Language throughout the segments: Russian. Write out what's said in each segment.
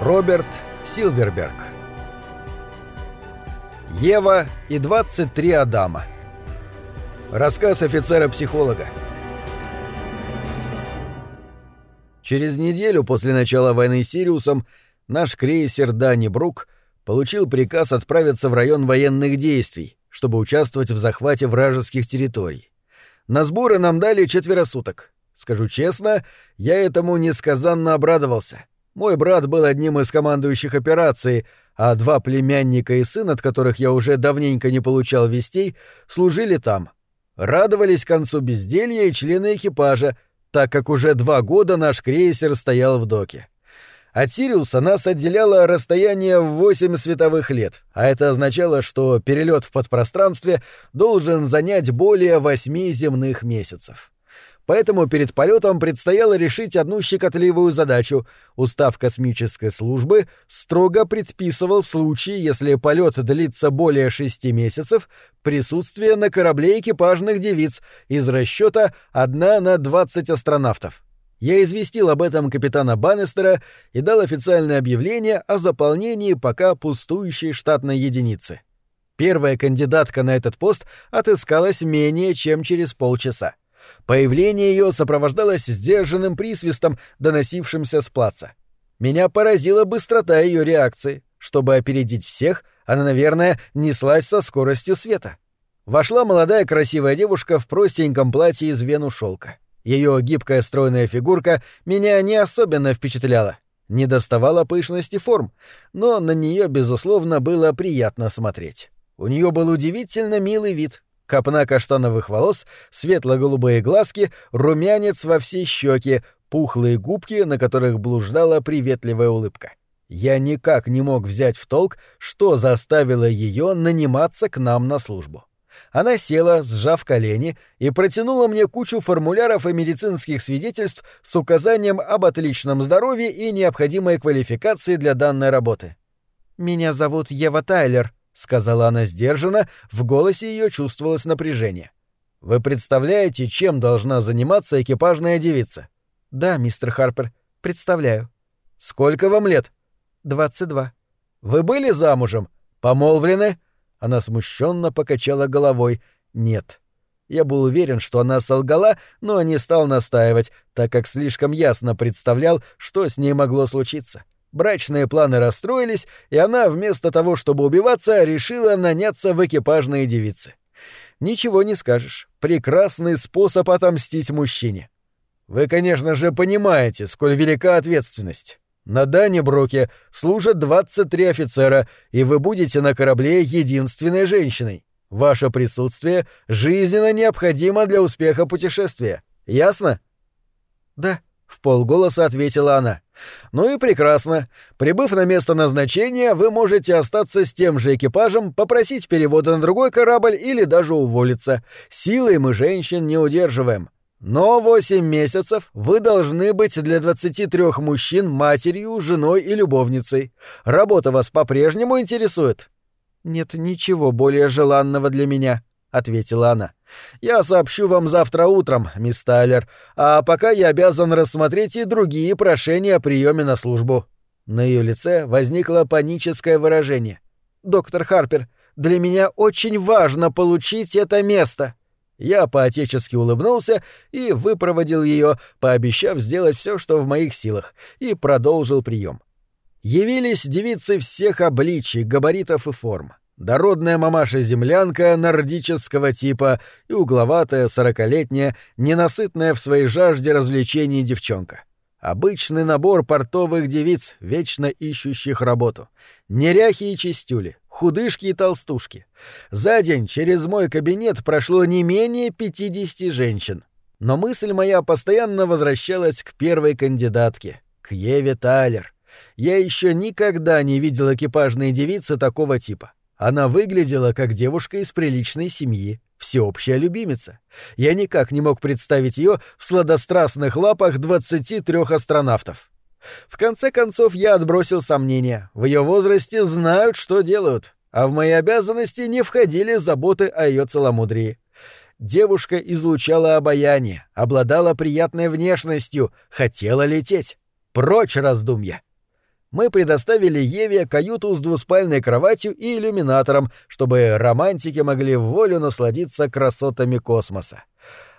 Роберт Силверберг. Ева и 23 Адама. Рассказ офицера-психолога. Через неделю после начала войны с Сириусом наш крейсер Дани Брук получил приказ отправиться в район военных действий, чтобы участвовать в захвате вражеских территорий. На сборы нам дали четверо суток. Скажу честно, я этому несказанно обрадовался — мой брат был одним из командующих операцией, а два племянника и сын, от которых я уже давненько не получал вестей, служили там. Радовались концу безделья и члены экипажа, так как уже два года наш крейсер стоял в доке. От Сириуса нас отделяло расстояние в 8 световых лет, а это означало, что перелет в подпространстве должен занять более 8 земных месяцев. Поэтому перед полетом предстояло решить одну щекотливую задачу. Устав космической службы строго предписывал в случае, если полет длится более шести месяцев, присутствие на корабле экипажных девиц из расчета одна на 20 астронавтов. Я известил об этом капитана Баннистера и дал официальное объявление о заполнении пока пустующей штатной единицы. Первая кандидатка на этот пост отыскалась менее чем через полчаса. Появление ее сопровождалось сдержанным присвистом, доносившимся с плаца. Меня поразила быстрота ее реакции. Чтобы опередить всех, она, наверное, неслась со скоростью света. Вошла молодая красивая девушка в простеньком платье из вену шелка. Ее гибкая стройная фигурка меня не особенно впечатляла. Не доставала пышности форм, но на нее, безусловно, было приятно смотреть. У нее был удивительно милый вид, Копна каштановых волос, светло-голубые глазки, румянец во все щеки, пухлые губки, на которых блуждала приветливая улыбка. Я никак не мог взять в толк, что заставило ее наниматься к нам на службу. Она села, сжав колени, и протянула мне кучу формуляров и медицинских свидетельств с указанием об отличном здоровье и необходимой квалификации для данной работы. «Меня зовут Ева Тайлер», сказала она сдержанно, в голосе ее чувствовалось напряжение. Вы представляете, чем должна заниматься экипажная девица? Да, мистер Харпер, представляю. Сколько вам лет? Двадцать два. Вы были замужем? Помолвлены? Она смущенно покачала головой. Нет. Я был уверен, что она солгала, но не стал настаивать, так как слишком ясно представлял, что с ней могло случиться. — Брачные планы расстроились, и она, вместо того, чтобы убиваться, решила наняться в экипажные девицы. Ничего не скажешь. Прекрасный способ отомстить мужчине. Вы, конечно же, понимаете, сколь велика ответственность. На Даннибруке служат 23 офицера, и вы будете на корабле единственной женщиной. Ваше присутствие жизненно необходимо для успеха путешествия. Ясно? Да, в полголоса ответила она. Ну и прекрасно. Прибыв на место назначения, вы можете остаться с тем же экипажем, попросить перевода на другой корабль или даже уволиться. Силой мы женщин не удерживаем. Но восемь месяцев вы должны быть для 23 мужчин матерью, женой и любовницей. Работа вас по-прежнему интересует? Нет ничего более желанного для меня, ответила она. Я сообщу вам завтра утром, мисс Тайлер, а пока я обязан рассмотреть и другие прошения о приеме на службу». На ее лице возникло паническое выражение. «Доктор Харпер, для меня очень важно получить это место». Я поотечески улыбнулся и выпроводил ее, пообещав сделать все, что в моих силах, и продолжил прием. Явились девицы всех обличий, габаритов и форм. Дородная мамаша-землянка нордического типа и угловатая сорокалетняя, ненасытная в своей жажде развлечений девчонка. Обычный набор портовых девиц, вечно ищущих работу. Неряхи и чистюли, худышки и толстушки. За день через мой кабинет прошло не менее пятидесяти женщин. Но мысль моя постоянно возвращалась к первой кандидатке, к Еве Тайлер. Я еще никогда не видел экипажной девицы такого типа. Она выглядела как девушка из приличной семьи, всеобщая любимица. Я никак не мог представить ее в сладострастных лапах 23 астронавтов. В конце концов, я отбросил сомнения. В ее возрасте знают, что делают, а в мои обязанности не входили заботы о ее целомудрии. Девушка излучала обаяние, обладала приятной внешностью, хотела лететь. Прочь раздумья. Мы предоставили Еве каюту с двуспальной кроватью и иллюминатором, чтобы романтики могли в волю насладиться красотами космоса.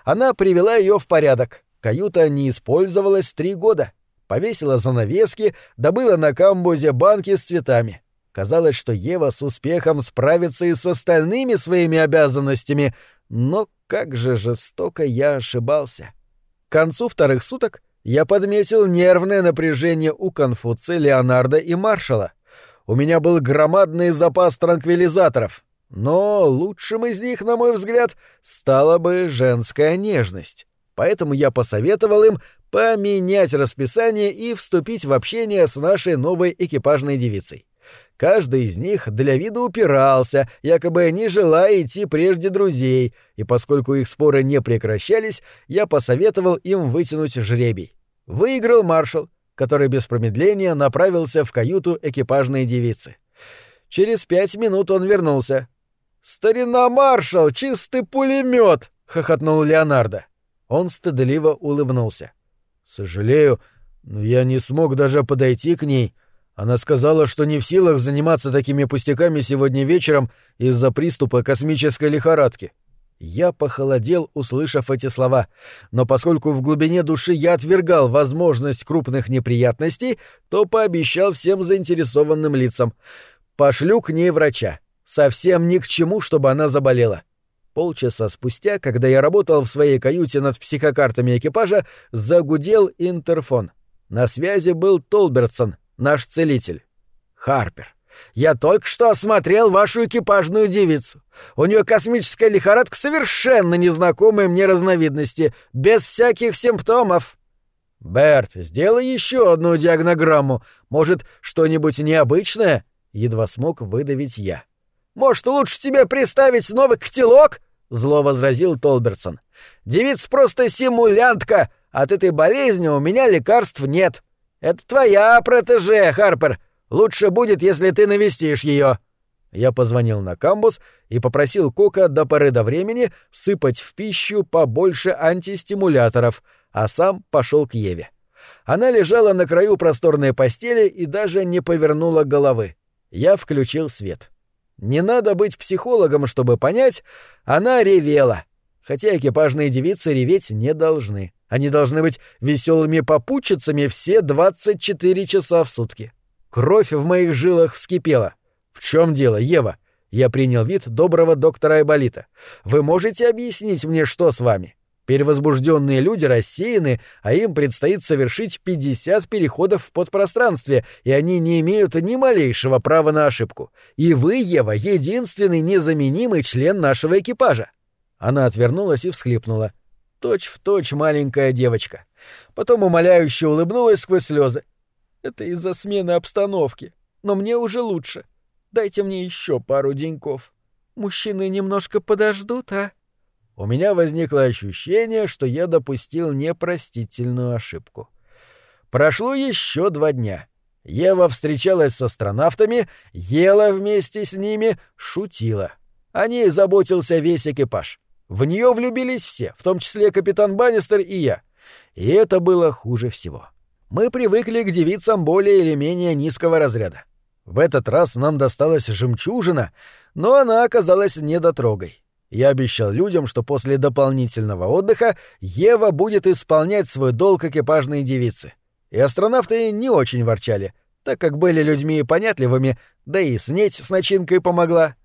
Она привела ее в порядок. Каюта не использовалась три года. Повесила занавески, добыла на камбузе банки с цветами. Казалось, что Ева с успехом справится и с остальными своими обязанностями, но как же жестоко я ошибался. К концу вторых суток я подметил нервное напряжение у Конфуция, Леонардо и Маршала. У меня был громадный запас транквилизаторов, но лучшим из них, на мой взгляд, стала бы женская нежность. Поэтому я посоветовал им поменять расписание и вступить в общение с нашей новой экипажной девицей. Каждый из них для вида упирался, якобы не желая идти прежде друзей, и поскольку их споры не прекращались, я посоветовал им вытянуть жребий. Выиграл маршал, который без промедления направился в каюту экипажной девицы. Через пять минут он вернулся. «Старина маршал, чистый пулемет! хохотнул Леонардо. Он стыдливо улыбнулся. «Сожалею, но я не смог даже подойти к ней», она сказала, что не в силах заниматься такими пустяками сегодня вечером из-за приступа космической лихорадки. Я похолодел, услышав эти слова, но поскольку в глубине души я отвергал возможность крупных неприятностей, то пообещал всем заинтересованным лицам. Пошлю к ней врача. Совсем ни к чему, чтобы она заболела. Полчаса спустя, когда я работал в своей каюте над психокартами экипажа, загудел интерфон. На связи был Толбертсон, наш целитель. Харпер, я только что осмотрел вашу экипажную девицу. У нее космическая лихорадка совершенно незнакомой мне разновидности, без всяких симптомов. Берт, сделай еще одну диагнограмму. Может, что-нибудь необычное? Едва смог выдавить я. Может, лучше тебе приставить новый котелок? Зло возразил Толбертсон. Девица просто симулянтка. От этой болезни у меня лекарств нет. Это твоя протеже, Харпер. Лучше будет, если ты навестишь ее. Я позвонил на камбус и попросил Кока до поры до времени сыпать в пищу побольше антистимуляторов, а сам пошел к Еве. Она лежала на краю просторной постели и даже не повернула головы. Я включил свет. Не надо быть психологом, чтобы понять, она ревела. Хотя экипажные девицы реветь не должны. Они должны быть веселыми попутчицами все 24 часа в сутки. Кровь в моих жилах вскипела. В чем дело, Ева? Я принял вид доброго доктора Айболита. Вы можете объяснить мне, что с вами? Перевозбужденные люди рассеяны, а им предстоит совершить 50 переходов в подпространстве, и они не имеют ни малейшего права на ошибку. И вы, Ева, единственный незаменимый член нашего экипажа. Она отвернулась и всхлипнула точь в точь маленькая девочка. Потом умоляюще улыбнулась сквозь слезы. Это из-за смены обстановки. Но мне уже лучше. Дайте мне еще пару деньков. Мужчины немножко подождут, а? У меня возникло ощущение, что я допустил непростительную ошибку. Прошло еще два дня. Ева встречалась с астронавтами, ела вместе с ними, шутила. О ней заботился весь экипаж. В нее влюбились все, в том числе капитан Баннистер и я. И это было хуже всего. Мы привыкли к девицам более или менее низкого разряда. В этот раз нам досталась жемчужина, но она оказалась недотрогой. Я обещал людям, что после дополнительного отдыха Ева будет исполнять свой долг экипажной девицы. И астронавты не очень ворчали, так как были людьми понятливыми, да и снеть с начинкой помогла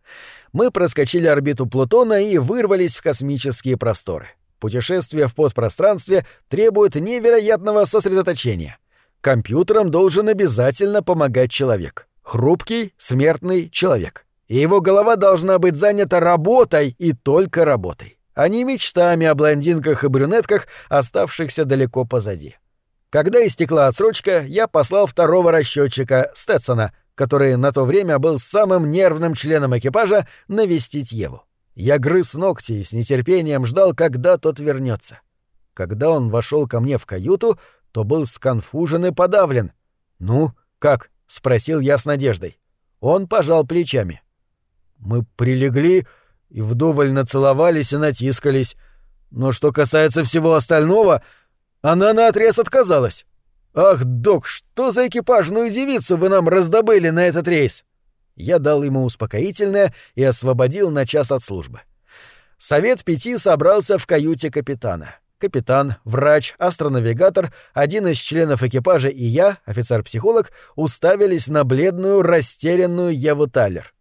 мы проскочили орбиту Плутона и вырвались в космические просторы. Путешествие в подпространстве требует невероятного сосредоточения. Компьютерам должен обязательно помогать человек. Хрупкий, смертный человек. И его голова должна быть занята работой и только работой, а не мечтами о блондинках и брюнетках, оставшихся далеко позади. Когда истекла отсрочка, я послал второго расчетчика, Стетсона, который на то время был самым нервным членом экипажа, навестить Еву. Я грыз ногти и с нетерпением ждал, когда тот вернется. Когда он вошел ко мне в каюту, то был сконфужен и подавлен. «Ну, как?» — спросил я с надеждой. Он пожал плечами. «Мы прилегли и вдоволь нацеловались и натискались. Но что касается всего остального, она наотрез отказалась». «Ах, док, что за экипажную девицу вы нам раздобыли на этот рейс?» Я дал ему успокоительное и освободил на час от службы. Совет пяти собрался в каюте капитана. Капитан, врач, астронавигатор, один из членов экипажа и я, офицер-психолог, уставились на бледную, растерянную Еву Талер.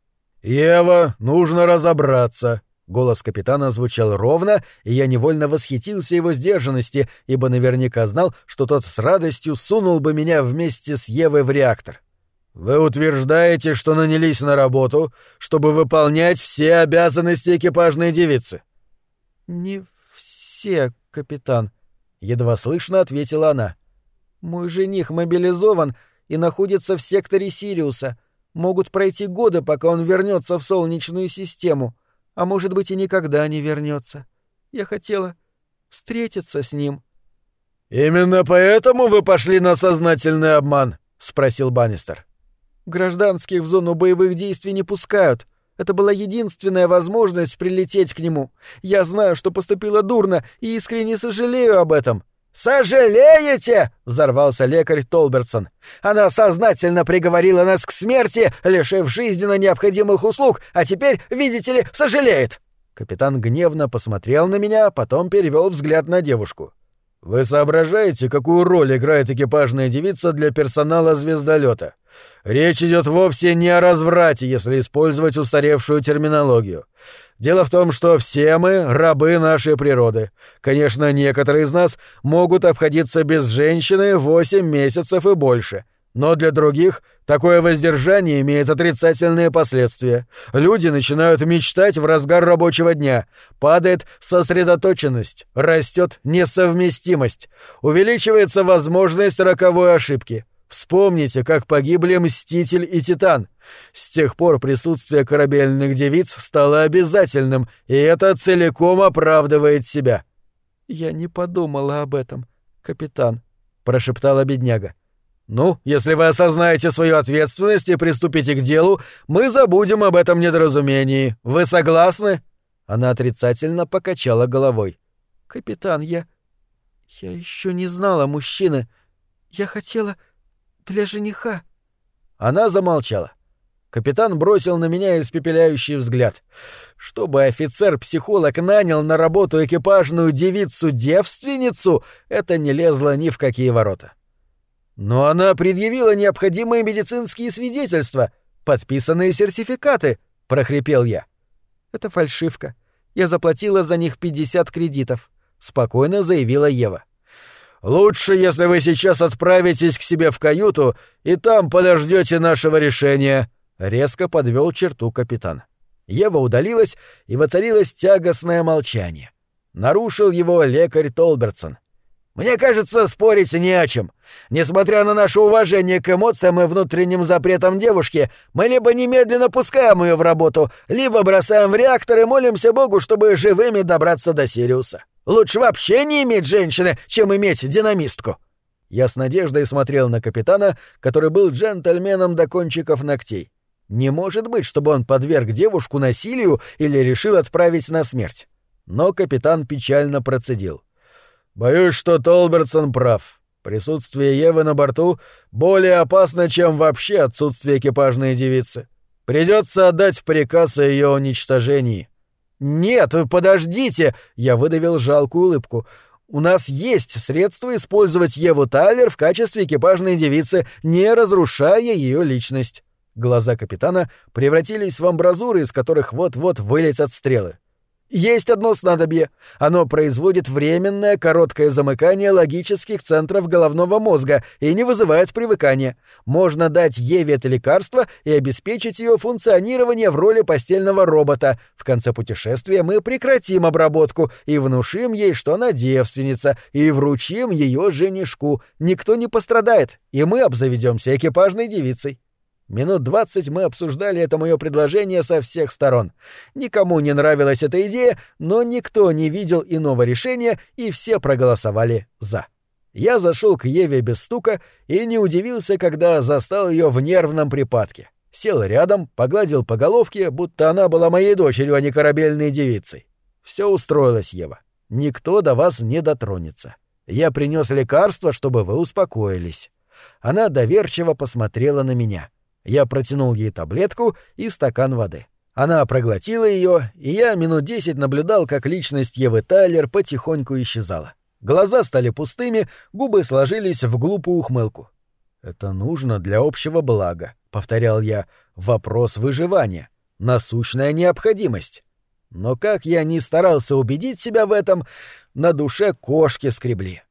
«Ева, нужно разобраться», Голос капитана звучал ровно, и я невольно восхитился его сдержанности, ибо наверняка знал, что тот с радостью сунул бы меня вместе с Евой в реактор. «Вы утверждаете, что нанялись на работу, чтобы выполнять все обязанности экипажной девицы?» «Не все, капитан», — едва слышно ответила она. «Мой жених мобилизован и находится в секторе Сириуса. Могут пройти годы, пока он вернется в Солнечную систему, а может быть и никогда не вернется. Я хотела встретиться с ним». «Именно поэтому вы пошли на сознательный обман?» — спросил Баннистер. Гражданских в зону боевых действий не пускают. Это была единственная возможность прилететь к нему. Я знаю, что поступила дурно, и искренне сожалею об этом». «Сожалеете?» — взорвался лекарь Толбертсон. «Она сознательно приговорила нас к смерти, лишив жизненно необходимых услуг, а теперь, видите ли, сожалеет!» Капитан гневно посмотрел на меня, потом перевел взгляд на девушку. «Вы соображаете, какую роль играет экипажная девица для персонала звездолета? Речь идет вовсе не о разврате, если использовать устаревшую терминологию. Дело в том, что все мы рабы нашей природы. Конечно, некоторые из нас могут обходиться без женщины 8 месяцев и больше. Но для других такое воздержание имеет отрицательные последствия. Люди начинают мечтать в разгар рабочего дня. Падает сосредоточенность, растет несовместимость, увеличивается возможность роковой ошибки. Вспомните, как погибли Мститель и Титан. С тех пор присутствие корабельных девиц стало обязательным, и это целиком оправдывает себя. «Я не подумала об этом, капитан», — прошептала бедняга. «Ну, если вы осознаете свою ответственность и приступите к делу, мы забудем об этом недоразумении. Вы согласны?» Она отрицательно покачала головой. «Капитан, я... я еще не знала мужчины. Я хотела...» Для жениха. Она замолчала. Капитан бросил на меня испепеляющий взгляд. Чтобы офицер-психолог нанял на работу экипажную девицу-девственницу, это не лезло ни в какие ворота. Но она предъявила необходимые медицинские свидетельства, подписанные сертификаты, прохрипел я. Это фальшивка. Я заплатила за них 50 кредитов, спокойно заявила Ева. Лучше, если вы сейчас отправитесь к себе в каюту и там подождете нашего решения, резко подвел черту капитан. Ева удалилась, и воцарилось тягостное молчание. Нарушил его лекарь Толбертсон. Мне кажется, спорить не о чем. Несмотря на наше уважение к эмоциям и внутренним запретам девушки, мы либо немедленно пускаем ее в работу, либо бросаем в реактор и молимся Богу, чтобы живыми добраться до Сириуса. Лучше вообще не иметь женщины, чем иметь динамистку. Я с надеждой смотрел на капитана, который был джентльменом до кончиков ногтей. Не может быть, чтобы он подверг девушку насилию или решил отправить на смерть. Но капитан печально процедил. «Боюсь, что Толбертсон прав. Присутствие Евы на борту более опасно, чем вообще отсутствие экипажной девицы. Придется отдать приказ о ее уничтожении. «Нет, подождите!» — я выдавил жалкую улыбку. «У нас есть средства использовать Еву Тайлер в качестве экипажной девицы, не разрушая ее личность». Глаза капитана превратились в амбразуры, из которых вот-вот вылетят стрелы. Есть одно снадобье. Оно производит временное короткое замыкание логических центров головного мозга и не вызывает привыкания. Можно дать Еве это лекарство и обеспечить ее функционирование в роли постельного робота. В конце путешествия мы прекратим обработку и внушим ей, что она девственница, и вручим ее женишку. Никто не пострадает, и мы обзаведемся экипажной девицей. Минут двадцать мы обсуждали это мое предложение со всех сторон. Никому не нравилась эта идея, но никто не видел иного решения, и все проголосовали «за». Я зашел к Еве без стука и не удивился, когда застал ее в нервном припадке. Сел рядом, погладил по головке, будто она была моей дочерью, а не корабельной девицей. Все устроилось, Ева. Никто до вас не дотронется. Я принес лекарство, чтобы вы успокоились». Она доверчиво посмотрела на меня. Я протянул ей таблетку и стакан воды. Она проглотила ее, и я минут десять наблюдал, как личность Евы Тайлер потихоньку исчезала. Глаза стали пустыми, губы сложились в глупую ухмылку. «Это нужно для общего блага», — повторял я. «Вопрос выживания. Насущная необходимость». Но как я ни старался убедить себя в этом, на душе кошки скребли.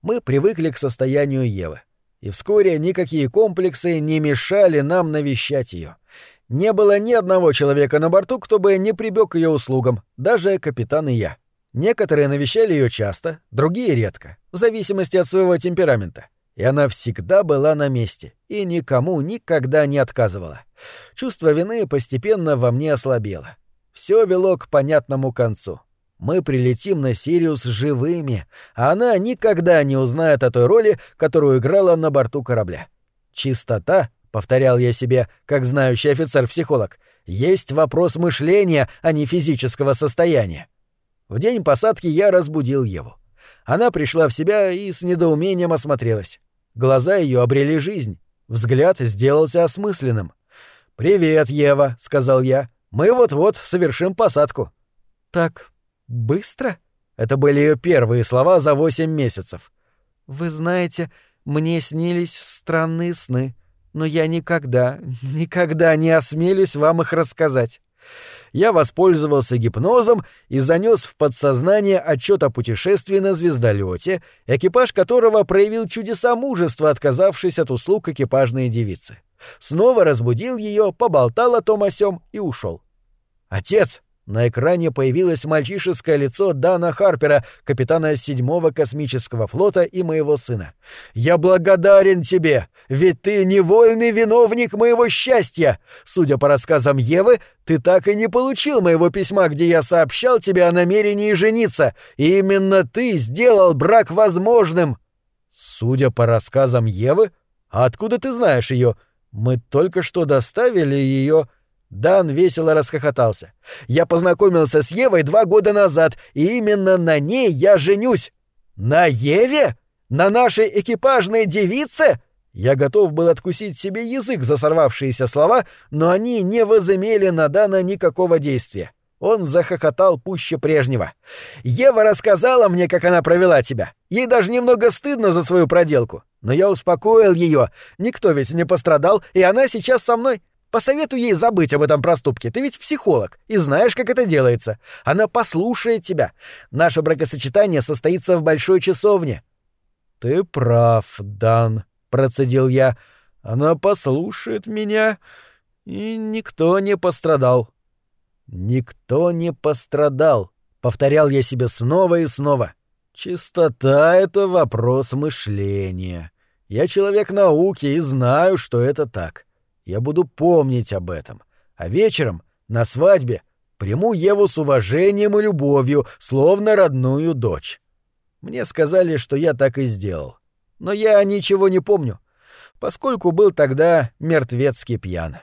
Мы привыкли к состоянию Евы и вскоре никакие комплексы не мешали нам навещать ее. Не было ни одного человека на борту, кто бы не прибег к ее услугам, даже капитан и я. Некоторые навещали ее часто, другие редко, в зависимости от своего темперамента. И она всегда была на месте и никому никогда не отказывала. Чувство вины постепенно во мне ослабело. Все вело к понятному концу мы прилетим на Сириус живыми, а она никогда не узнает о той роли, которую играла на борту корабля. Чистота, повторял я себе, как знающий офицер-психолог, есть вопрос мышления, а не физического состояния. В день посадки я разбудил Еву. Она пришла в себя и с недоумением осмотрелась. Глаза ее обрели жизнь, взгляд сделался осмысленным. «Привет, Ева», — сказал я. «Мы вот-вот совершим посадку». «Так «Быстро?» Это были ее первые слова за восемь месяцев. «Вы знаете, мне снились странные сны, но я никогда, никогда не осмелюсь вам их рассказать». Я воспользовался гипнозом и занес в подсознание отчет о путешествии на звездолете, экипаж которого проявил чудеса мужества, отказавшись от услуг экипажной девицы. Снова разбудил ее, поболтал о том о сём и ушел. «Отец!» На экране появилось мальчишеское лицо Дана Харпера, капитана седьмого космического флота и моего сына. «Я благодарен тебе, ведь ты невольный виновник моего счастья. Судя по рассказам Евы, ты так и не получил моего письма, где я сообщал тебе о намерении жениться, и именно ты сделал брак возможным». «Судя по рассказам Евы? А откуда ты знаешь ее? Мы только что доставили ее...» Дан весело расхохотался. «Я познакомился с Евой два года назад, и именно на ней я женюсь!» «На Еве? На нашей экипажной девице?» Я готов был откусить себе язык за сорвавшиеся слова, но они не возымели на Дана никакого действия. Он захохотал пуще прежнего. «Ева рассказала мне, как она провела тебя. Ей даже немного стыдно за свою проделку. Но я успокоил ее. Никто ведь не пострадал, и она сейчас со мной. Посоветуй ей забыть об этом проступке. Ты ведь психолог и знаешь, как это делается. Она послушает тебя. Наше бракосочетание состоится в большой часовне». «Ты прав, Дан», — процедил я. «Она послушает меня, и никто не пострадал». «Никто не пострадал», — повторял я себе снова и снова. «Чистота — это вопрос мышления. Я человек науки и знаю, что это так». Я буду помнить об этом. А вечером, на свадьбе, приму Еву с уважением и любовью, словно родную дочь. Мне сказали, что я так и сделал. Но я ничего не помню, поскольку был тогда мертвецки пьян.